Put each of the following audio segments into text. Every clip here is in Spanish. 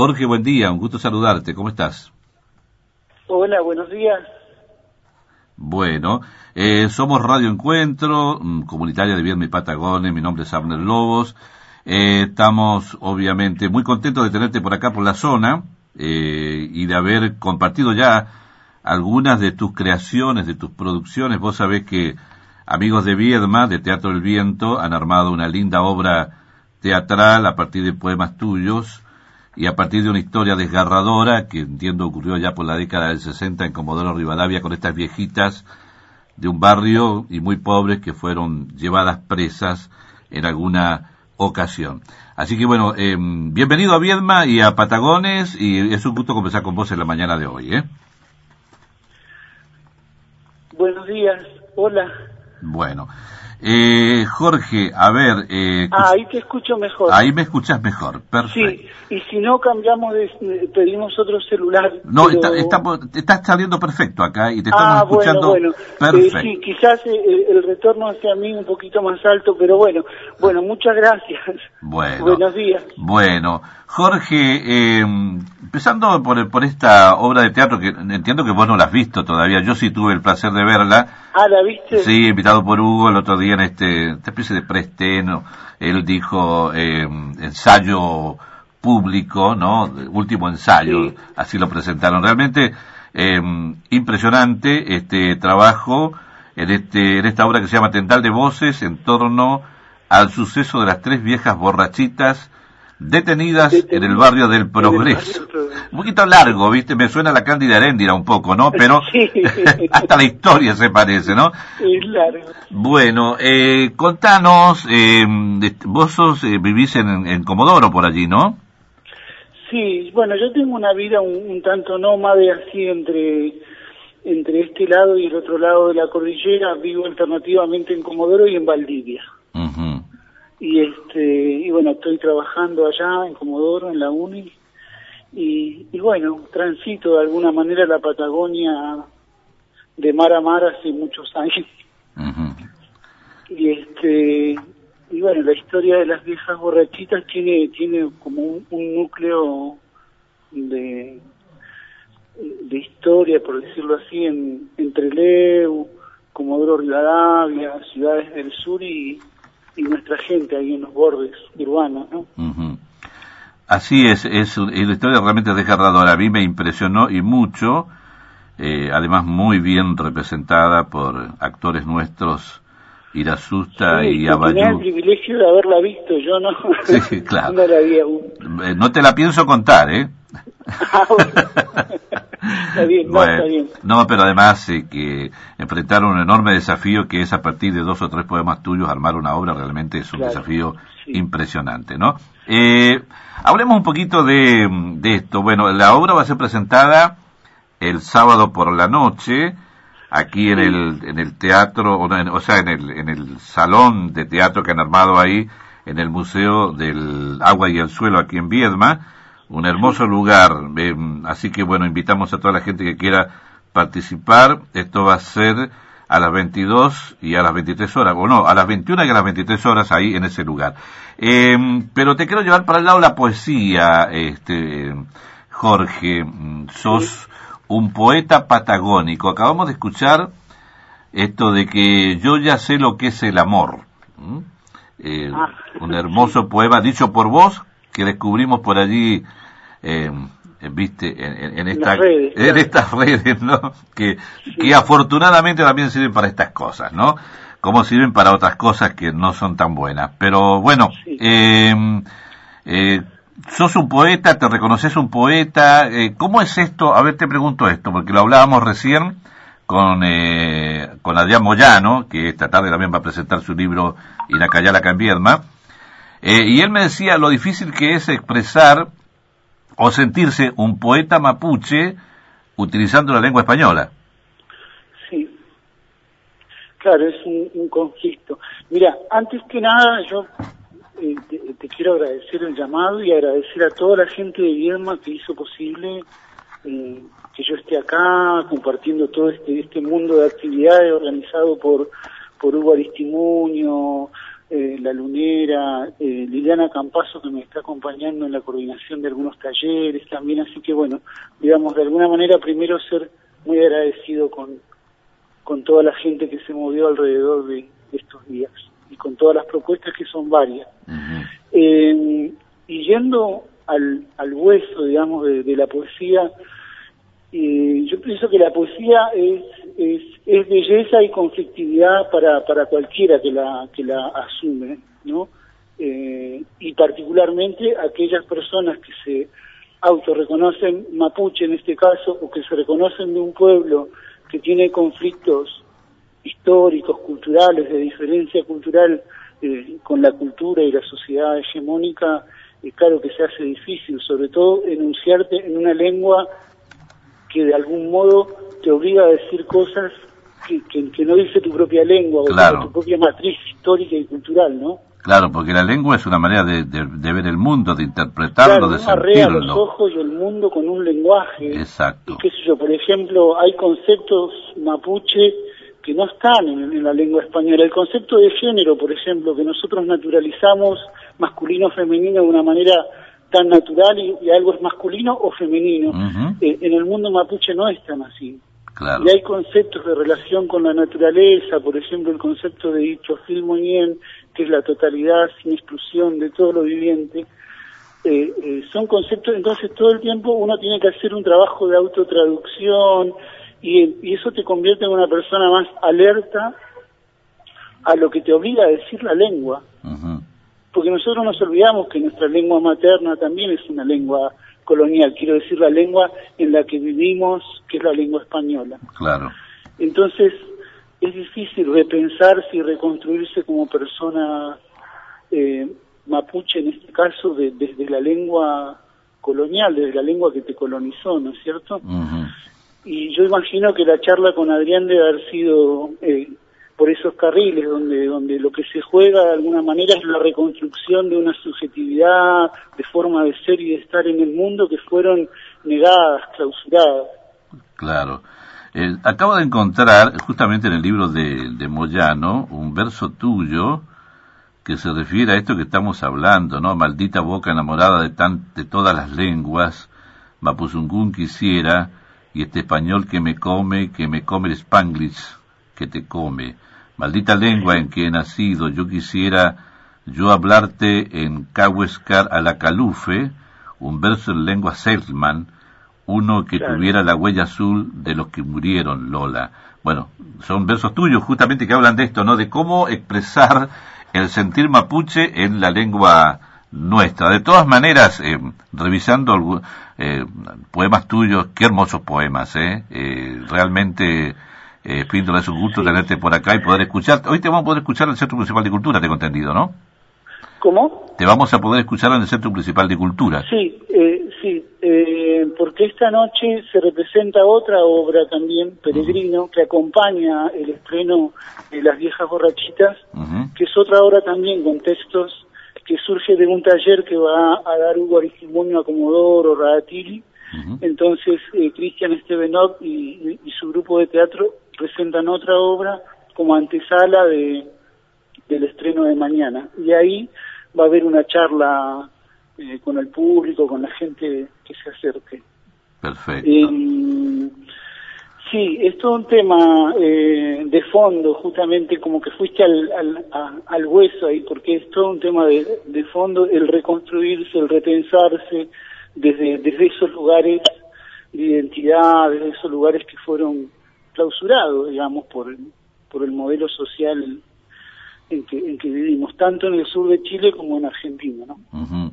Jorge, buen día, un gusto saludarte, ¿cómo estás? Hola, buenos días. Bueno, eh, somos Radio Encuentro, mm, comunitaria de Viernes y Patagones, mi nombre es Abner Lobos. Eh, estamos obviamente muy contentos de tenerte por acá, por la zona, eh, y de haber compartido ya algunas de tus creaciones, de tus producciones. Vos sabés que amigos de Viedma, de Teatro del Viento, han armado una linda obra teatral a partir de poemas tuyos y a partir de una historia desgarradora que entiendo ocurrió ya por la década del 60 en Comodoro Rivadavia con estas viejitas de un barrio y muy pobres que fueron llevadas presas en alguna ocasión. Así que bueno, eh, bienvenido a Viedma y a Patagones y es un gusto conversar con vos en la mañana de hoy. ¿eh? Buenos días, hola. Bueno, eh, Jorge, a ver... Eh, ah, ahí te escucho mejor. Ahí me escuchas mejor, perfecto. Sí, y si no cambiamos, de, pedimos otro celular. No, está, está, saliendo perfecto acá y te estamos ah, escuchando bueno, bueno. perfecto. sí, quizás eh, el, retorno hacia mí un poquito más alto, pero bueno, bueno, muchas gracias. Bueno. Buenos días. Bueno, Jorge, eh, empezando por, por esta obra de teatro que entiendo que vos no la has visto todavía, yo sí tuve el placer de verla. Ah, ¿la viste? Sí, invitado por Hugo el otro día en este, esta especie de presteno, él dijo eh, ensayo público, ¿no? Último ensayo, así lo presentaron. Realmente eh, impresionante este trabajo en, este, en esta obra que se llama Tendal de Voces en torno al suceso de las tres viejas borrachitas detenidas en el barrio del Progreso. Un poquito largo, ¿viste? Me suena la Cándida Heréndira un poco, ¿no? Pero hasta la historia se parece, ¿no? largo. Bueno, eh, contanos, eh, vos sos, eh, vivís en, en, Comodoro por allí, ¿no? Sí, bueno, yo tengo una vida un, tanto nómade así entre entre este lado y el otro lado de la cordillera, vivo alternativamente en Comodoro y en Valdivia y este y bueno estoy trabajando allá en Comodoro en la Uni y, y bueno transito de alguna manera la Patagonia de mar a mar hace muchos años. Y este y bueno la historia de las viejas borrachitas tiene tiene como un, núcleo de de historia por decirlo así en entre Leu Comodoro Rivadavia ciudades del sur y gente ahí en los bordes urbanos, ¿no? Así es, es, una historia realmente desgarradora. A mí me impresionó y mucho, eh, además muy bien representada por actores nuestros, Irasusta y Abayú. Tenía el privilegio de haberla visto, yo no, sí, claro. no la vi aún. Eh, no te la pienso contar, ¿eh? Ah, está bien, no, está bien. No, pero además eh, que enfrentaron un enorme desafío que es a partir de dos o tres poemas tuyos armar una obra realmente es un desafío impresionante, ¿no? Eh, hablemos un poquito de, de esto. Bueno, la obra va a ser presentada el sábado por la noche aquí en el en el teatro o, sea en el en el salón de teatro que han armado ahí en el museo del agua y el suelo aquí en Viedma un hermoso lugar. así que bueno, invitamos a toda la gente que quiera participar. Esto va a ser a las 22 y a las 23 horas, o no, a las 21 y a las 23 horas ahí en ese lugar. Em, pero te quiero llevar para el lado la poesía, este, Jorge. Mm, sos un poeta patagónico. Acabamos de escuchar esto de que yo ya sé lo que es el amor. Eh, ah. un hermoso poema dicho por vos que descubrimos por allí eh, viste en, esta, en estas redes no que, que afortunadamente también sirven para estas cosas no como sirven para otras cosas que no son tan buenas. Pero bueno eh, eh, sos un poeta te reconoces un poeta eh, cómo es esto a ver te pregunto esto porque lo hablábamos recién con eh, con Adrián Moyano que esta tarde también va a presentar su libro Iracayala Cambiedma eh, y él me decía lo difícil que es expresar o sentirse un poeta mapuche utilizando la lengua española. Sí, claro, es un, conflicto. Mira, antes que nada yo eh, te, quiero agradecer el llamado y agradecer a toda la gente de Vierma que hizo posible eh, que yo esté acá compartiendo todo este, este mundo de actividades organizado por, por Hugo Aristimuño, eh, La Lunera, eh, Liliana Campazo que me está acompañando en la coordinación de algunos talleres también, así que bueno, digamos, de alguna manera primero ser muy agradecido con, con toda la gente que se movió alrededor de, estos días y con todas las propuestas que son varias. Eh, y yendo al, al hueso, digamos, de, la poesía, yo pienso que la poesía es, es, belleza y conflictividad para, para cualquiera que la, que la asume, ¿no? Eh, y particularmente aquellas personas que se autorreconocen mapuche en este caso, o que se reconocen de un pueblo que tiene conflictos históricos, culturales, de diferencia cultural eh, con la cultura y la sociedad hegemónica, eh, claro que se hace difícil, sobre todo enunciarte en una lengua que de algún modo te obliga a decir cosas que, que, no dice tu propia lengua o tu propia matriz histórica y cultural, ¿no? Claro, porque la lengua es una manera de, de, ver el mundo, de interpretarlo, de sentirlo. los ojos y el mundo con un lenguaje. Exacto. Y qué sé yo, por ejemplo, hay conceptos mapuche que no están en, la lengua española. El concepto de género, por ejemplo, que nosotros naturalizamos masculino-femenino de una manera tan natural y, algo es masculino o femenino. Eh, en el mundo mapuche no es tan así. Claro. Y hay conceptos de relación con la naturaleza, por ejemplo, el concepto de dicho Filmonien, que es la totalidad sin exclusión de todo lo viviente. Eh, eh, son conceptos, entonces todo el tiempo uno tiene que hacer un trabajo de autotraducción y, y eso te convierte en una persona más alerta a lo que te obliga a decir la lengua porque nosotros nos olvidamos que nuestra lengua materna también es una lengua colonial, quiero decir la lengua en la que vivimos, que es la lengua española. Claro. Entonces, es difícil repensarse y reconstruirse como persona eh, mapuche, en este caso, desde la lengua colonial, desde la lengua que te colonizó, ¿no es cierto? Y yo imagino que la charla con Adrián debe haber sido eh, por esos carriles donde donde lo que se juega de alguna manera es la reconstrucción de una subjetividad, de forma de ser y de estar en el mundo que fueron negadas, clausuradas. Claro. Eh, acabo de encontrar justamente en el libro de, de Moyano un verso tuyo que se refiere a esto que estamos hablando, ¿no? Maldita boca enamorada de, tan, de todas las lenguas, Mapuzungún quisiera, y este español que me come, que me come el Spanglish, que te come. Maldita lengua en que he nacido, yo quisiera yo hablarte en Cahuescar a la Calufe, un verso en lengua Selman, uno que tuviera la huella azul de los que murieron, Lola. Bueno, son versos tuyos justamente que hablan de esto, ¿no? De cómo expresar el sentir mapuche en la lengua nuestra. De todas maneras, eh, revisando eh, poemas tuyos, qué hermosos poemas, ¿eh? eh realmente eh, es un gusto tenerte por acá y poder escuchar. Hoy te vamos a poder escuchar en el Centro Municipal de Cultura, tengo entendido, ¿no? ¿Cómo? Te vamos a poder escuchar en el Centro Municipal de Cultura. Sí, eh, sí, eh, porque esta noche se representa otra obra también, Peregrino, que acompaña el estreno de Las Viejas Borrachitas, que es otra obra también con textos que surge de un taller que va a dar Hugo Aristimonio a Comodoro, Radatili. Entonces, eh, Cristian Estebenov y, su grupo de teatro presentan otra obra como antesala de, del estreno de mañana. Y ahí va a haber una charla eh, con el público, con la gente que se acerque. Perfecto. Em, sí, es todo un tema eh, de fondo, justamente como que fuiste al, al, al, hueso ahí, porque es todo un tema de, de fondo, el reconstruirse, el repensarse desde, desde esos lugares de identidad, desde esos lugares que fueron clausurado, digamos, por, por el modelo social en que, en que vivimos, tanto en el sur de Chile como en Argentina. ¿no?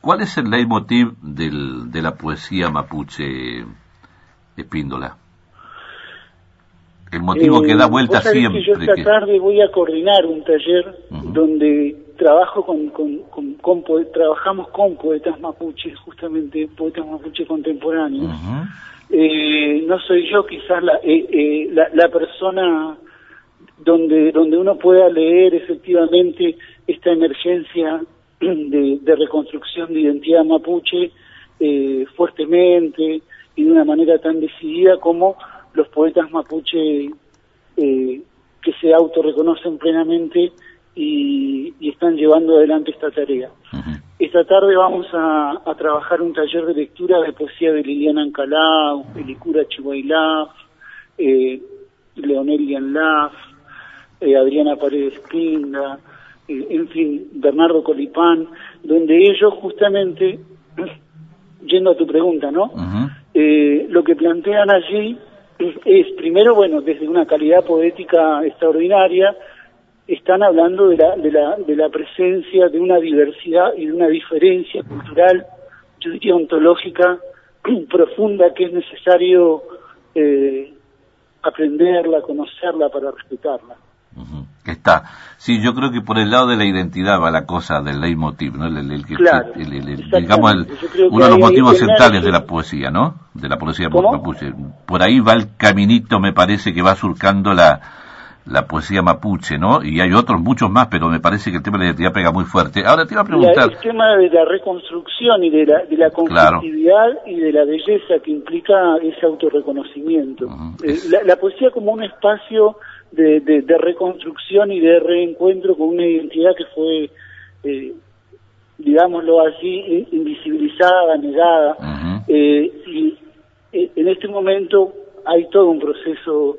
¿Cuál es el leitmotiv del, de la poesía mapuche, Espíndola? El motivo que da eh, vuelta siempre. Que yo esta tarde voy a coordinar un taller donde trabajo con, con, con, trabajamos con poetas mapuches, justamente poetas mapuches contemporáneos. Eh, no soy yo quizás la, eh, eh, la, la, persona donde, donde uno pueda leer efectivamente esta emergencia de, reconstrucción de identidad mapuche fuertemente y de una manera tan decidida como los poetas mapuche que se autorreconocen plenamente y, están llevando adelante esta tarea. Esta tarde vamos a, trabajar un taller de lectura de poesía de Liliana Ancalao, Elicura Chihuahilaf, eh, Leonel Laf, eh, Adriana Paredes Pinda, eh, en fin, Bernardo Colipán, donde ellos justamente, yendo a tu pregunta, ¿no? Eh, lo que plantean allí es, primero, bueno, desde una calidad poética extraordinaria, están hablando de la, de la, de la presencia de una diversidad y de una diferencia cultural, yo diría ontológica, profunda que es necesario eh, aprenderla, conocerla para respetarla. Está. Sí, yo creo que por el lado de la identidad va la cosa del leitmotiv, ¿no? El, claro, digamos, uno de los motivos centrales de la poesía, ¿no? De la poesía mapuche. Por ahí va el caminito, me parece, que va surcando la, la poesía mapuche, ¿no? Y hay otros, muchos más, pero me parece que el tema de la identidad pega muy fuerte. Ahora te iba a preguntar... el tema de la reconstrucción y de la, de la conflictividad y de la belleza que implica ese autorreconocimiento. Eh, la, poesía como un espacio de, de, reconstrucción y de reencuentro con una identidad que fue, eh, digámoslo así, invisibilizada, negada. eh, y eh, en este momento hay todo un proceso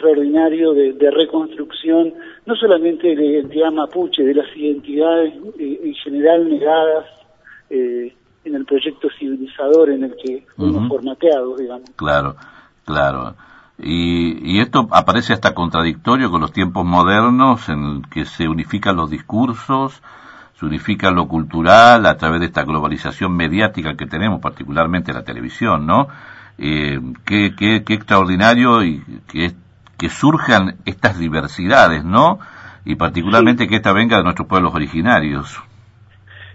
extraordinario de, reconstrucción, no solamente de la identidad mapuche, de las identidades eh, en general negadas eh, en el proyecto civilizador en el que fuimos formateados, digamos. Claro, claro. Y, y, esto aparece hasta contradictorio con los tiempos modernos en que se unifican los discursos, se unifica lo cultural a través de esta globalización mediática que tenemos, particularmente la televisión, ¿no? Eh, qué, qué, qué, extraordinario y que, que surjan estas diversidades, ¿no? Y particularmente que esta venga de nuestros pueblos originarios.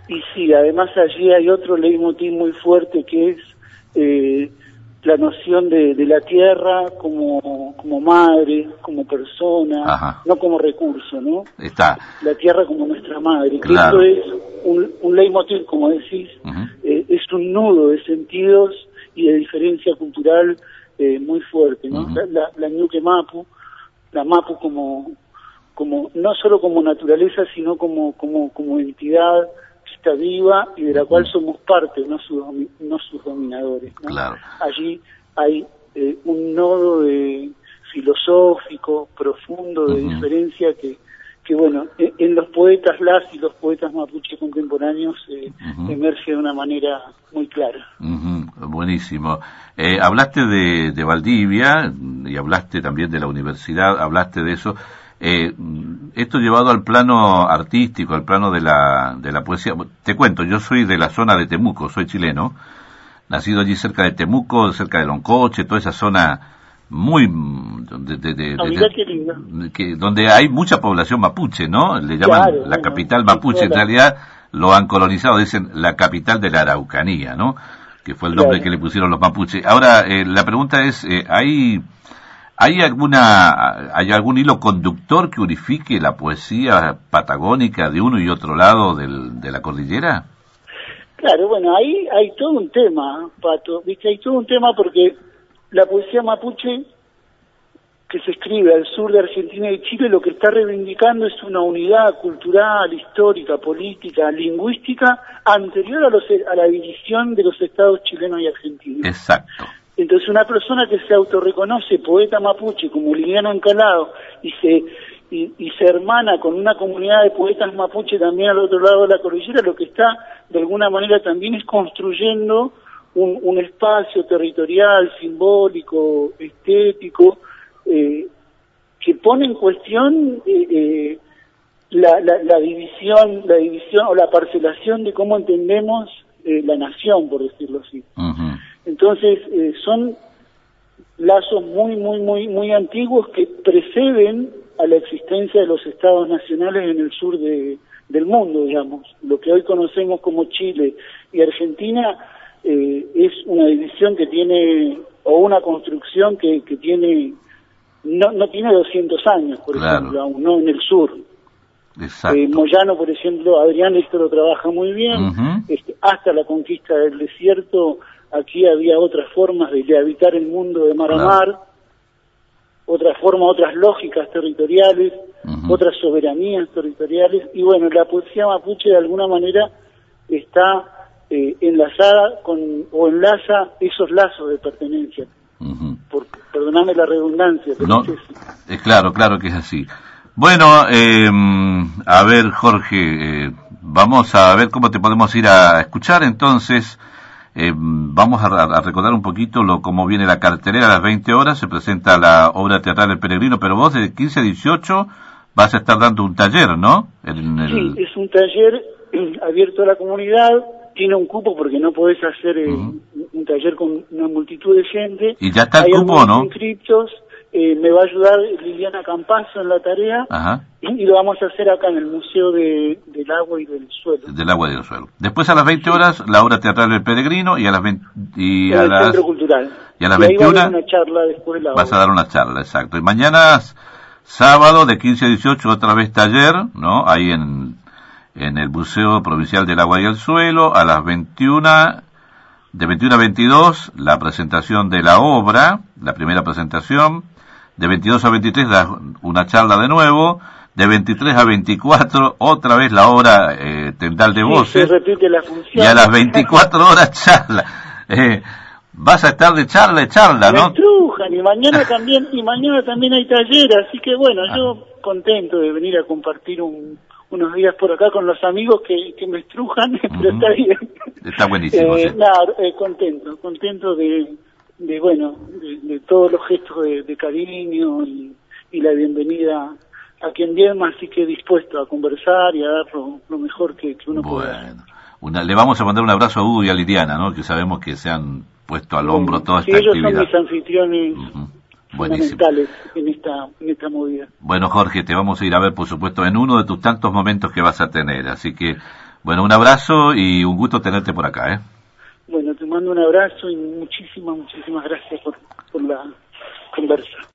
Y sí, además allí hay otro leitmotiv muy fuerte que es eh, la noción de, la tierra como, como madre, como persona, no como recurso, ¿no? Está. La tierra como nuestra madre. Claro. Esto es un, un leitmotiv, como decís, eh, es un nudo de sentidos y de diferencia cultural eh, muy fuerte, ¿no? La, la, Ñuque Mapu, la Mapu como, como, no solo como naturaleza, sino como, como, como entidad está viva y de la cual somos parte, no sus, no sus dominadores. Allí hay eh, un nodo de filosófico profundo de diferencia que, que bueno, en, los poetas las y los poetas mapuche contemporáneos eh, emerge de una manera muy clara. Buenísimo. Eh, hablaste de, de Valdivia y hablaste también de la universidad, hablaste de eso. Eh, esto llevado al plano artístico, al plano de la, de la poesía. Te cuento, yo soy de la zona de Temuco, soy chileno, nacido allí cerca de Temuco, cerca de Loncoche, toda esa zona muy de, ah, que, donde hay mucha población mapuche, ¿no? Le llaman la capital mapuche, en realidad lo han colonizado, dicen la capital de la Araucanía, ¿no? Que fue el nombre que le pusieron los mapuches. Ahora, eh, la pregunta es, eh, ¿hay ¿Hay alguna, hay algún hilo conductor que unifique la poesía patagónica de uno y otro lado del, de la cordillera? Claro, bueno, ahí hay todo un tema, Pato, viste, hay todo un tema porque la poesía mapuche que se escribe al sur de Argentina y Chile lo que está reivindicando es una unidad cultural, histórica, política, lingüística anterior a, los, a la división de los estados chilenos y argentinos. Exacto. Entonces una persona que se autorreconoce poeta mapuche como Liliano Encalado y se y, se hermana con una comunidad de poetas mapuche también al otro lado de la cordillera, lo que está de alguna manera también es construyendo un, espacio territorial, simbólico, estético, eh, que pone en cuestión eh, eh, la, la, división, la división o la parcelación de cómo entendemos la nación, por decirlo así. Entonces, eh, son lazos muy, muy, muy, muy antiguos que preceden a la existencia de los estados nacionales en el sur de, del mundo, digamos. Lo que hoy conocemos como Chile y Argentina eh, es una división que tiene, o una construcción que, que tiene, no, no tiene 200 años, por ejemplo, aún no en el sur. Eh, Moyano, por ejemplo, Adrián esto lo trabaja muy bien, este, hasta la conquista del desierto aquí había otras formas de, habitar el mundo de mar a mar, otras formas, otras lógicas territoriales, otras soberanías territoriales, y bueno, la poesía mapuche de alguna manera está eh, enlazada con, o enlaza esos lazos de pertenencia. perdóname la redundancia, pero es, claro, claro que es así. Bueno, eh, a ver, Jorge, eh, vamos a ver cómo te podemos ir a escuchar entonces. Eh, vamos a, recordar un poquito lo cómo viene la cartelera a las 20 horas, se presenta la obra teatral El Peregrino, pero vos de 15 a 18 vas a estar dando un taller, ¿no? Sí, es un taller abierto a la comunidad, tiene un cupo porque no podés hacer eh, un taller con una multitud de gente. Y ya está el cupo, ¿no? inscriptos, eh, me va a ayudar Liliana Campazo en la tarea Y, lo vamos a hacer acá en el Museo del Agua y del Suelo. Del Agua y del Suelo. Después a las 20 horas la obra teatral del Peregrino y a las 20, y a las, Centro Cultural. Y a las 21 vas a dar una charla después la Vas a dar una charla, exacto. Y mañana sábado de 15 a 18 otra vez taller, ¿no? Ahí en, en el Museo Provincial del Agua y el Suelo a las 21 de 21 a 22 la presentación de la obra, la primera presentación de 22 a 23 una charla de nuevo, de 23 a 24 otra vez la obra eh, Tendal de Voces, y a las 24 horas charla. Eh, vas a estar de charla, de charla, ¿no? Me y mañana también, y mañana también hay taller, así que bueno, yo ah. contento de venir a compartir unos días por acá con los amigos que, que me estrujan, pero está bien. Está buenísimo. Eh, nada, eh, contento, contento de, de bueno, de, todos los gestos de, cariño y, la bienvenida a quien viene, así que dispuesto a conversar y a dar lo, mejor que, uno pueda. Una, le vamos a mandar un abrazo a Hugo y a Lidiana, ¿no? que sabemos que se han puesto al hombro toda esta ellos actividad. son mis anfitriones fundamentales en esta, en esta movida. Bueno, Jorge, te vamos a ir a ver, por supuesto, en uno de tus tantos momentos que vas a tener. Así que, bueno, un abrazo y un gusto tenerte por acá, ¿eh? Bueno, te mando un abrazo y muchísimas, muchísimas gracias por, por la conversa.